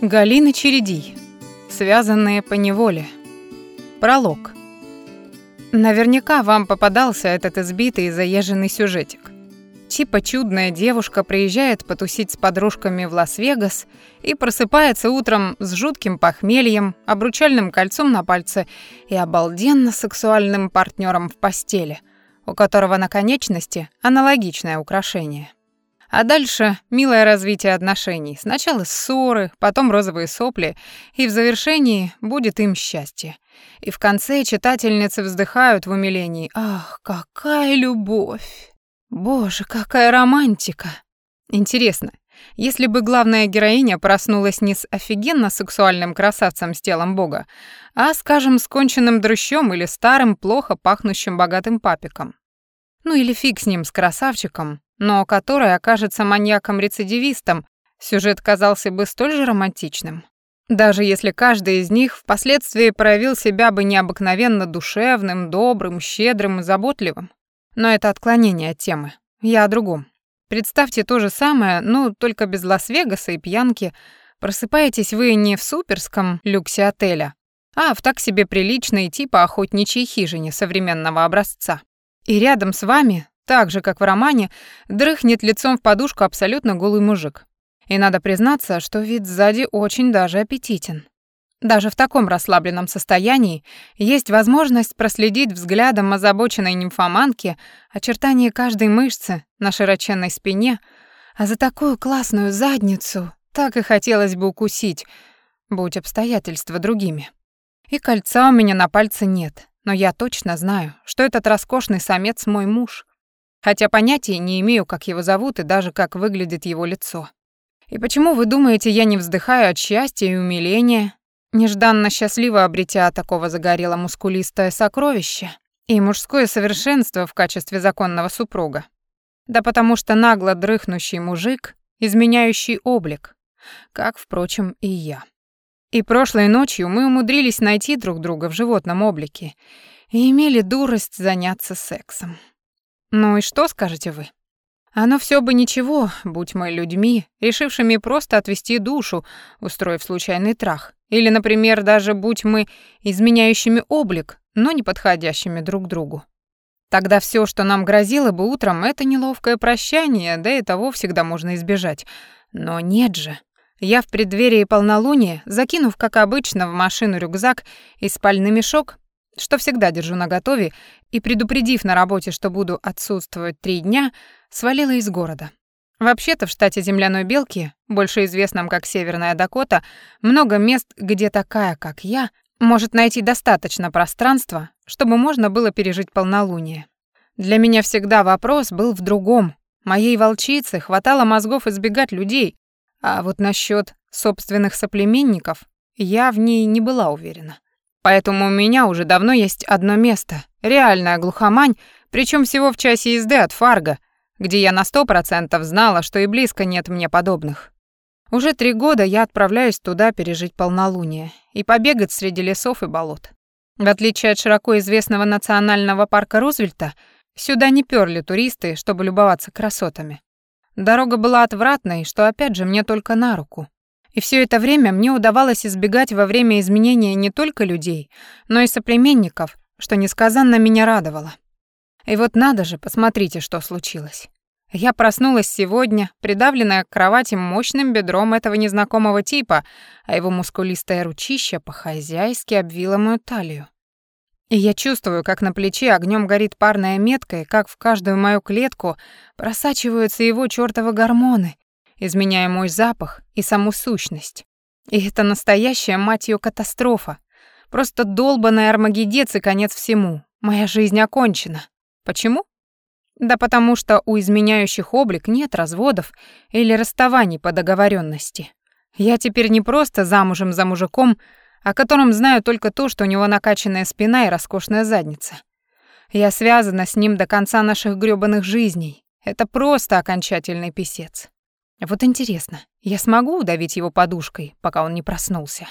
Галина Чередий. Связанные по неволе. Пролог. Наверняка вам попадался этот избитый и заезженный сюжетик. Типа чудная девушка приезжает потусить с подружками в Лас-Вегас и просыпается утром с жутким похмельем, обручальным кольцом на пальце и обалденно сексуальным партнером в постели, у которого на конечности аналогичное украшение. А дальше милое развитие отношений. Сначала ссоры, потом розовые сопли, и в завершении будет им счастье. И в конце читательницы вздыхают в умилении. Ах, какая любовь! Боже, какая романтика! Интересно, если бы главная героиня проснулась не с офигенно сексуальным красавцем с телом бога, а, скажем, с конченным дрыщом или старым, плохо пахнущим богатым папиком. Ну или фиг с ним, с красавчиком, но который окажется маньяком-рецидивистом, сюжет казался бы столь же романтичным. Даже если каждый из них впоследствии проявил себя бы необыкновенно душевным, добрым, щедрым и заботливым. Но это отклонение от темы. Я о другом. Представьте то же самое, ну, только без Лас-Вегаса и пьянки. Просыпаетесь вы не в суперском люксе отеля, а в так себе приличной типа охотничьей хижине современного образца. И рядом с вами так же, как в романе, дрыхнет лицом в подушку абсолютно голый мужик. И надо признаться, что вид сзади очень даже аппетитен. Даже в таком расслабленном состоянии есть возможность проследить взглядом озабоченной нимфоманки очертания каждой мышцы на широченной спине, а за такую классную задницу так и хотелось бы укусить, будь обстоятельства другими. И кольца у меня на пальце нет, но я точно знаю, что этот роскошный самец мой муж хотя понятия не имею, как его зовут и даже как выглядит его лицо. И почему, вы думаете, я не вздыхаю от счастья и умиления, нежданно счастливо обретя такого загорело мускулистое сокровище и мужское совершенство в качестве законного супруга? Да потому что нагло дрыхнущий мужик, изменяющий облик, как, впрочем, и я. И прошлой ночью мы умудрились найти друг друга в животном облике и имели дурость заняться сексом. Ну и что скажете вы? Оно все бы ничего, будь мы людьми, решившими просто отвести душу, устроив случайный трах. Или, например, даже будь мы изменяющими облик, но не подходящими друг другу. Тогда все, что нам грозило бы утром, это неловкое прощание, да и того всегда можно избежать. Но нет же. Я в преддверии полнолуния, закинув, как обычно, в машину рюкзак и спальный мешок, что всегда держу наготове, и, предупредив на работе, что буду отсутствовать три дня, свалила из города. Вообще-то в штате земляной белки, больше известном как Северная Дакота, много мест, где такая, как я, может найти достаточно пространства, чтобы можно было пережить полнолуние. Для меня всегда вопрос был в другом. Моей волчице хватало мозгов избегать людей, а вот насчет собственных соплеменников я в ней не была уверена. Поэтому у меня уже давно есть одно место, реальная глухомань, причем всего в часе езды от Фарго, где я на сто процентов знала, что и близко нет мне подобных. Уже три года я отправляюсь туда пережить полнолуние и побегать среди лесов и болот. В отличие от широко известного национального парка Рузвельта, сюда не перли туристы, чтобы любоваться красотами. Дорога была отвратной, что опять же мне только на руку. И все это время мне удавалось избегать во время изменения не только людей, но и соплеменников, что несказанно меня радовало. И вот надо же, посмотрите, что случилось. Я проснулась сегодня, придавленная к кровати мощным бедром этого незнакомого типа, а его мускулистое ручище по-хозяйски обвило мою талию. И я чувствую, как на плече огнем горит парная метка, и как в каждую мою клетку просачиваются его чёртовы гормоны, изменяя мой запах и саму сущность. И это настоящая, мать её, катастрофа. Просто долбанный армагеддец и конец всему. Моя жизнь окончена. Почему? Да потому что у изменяющих облик нет разводов или расставаний по договоренности. Я теперь не просто замужем за мужиком, о котором знаю только то, что у него накачанная спина и роскошная задница. Я связана с ним до конца наших грёбаных жизней. Это просто окончательный писец. Вот интересно, я смогу удавить его подушкой, пока он не проснулся?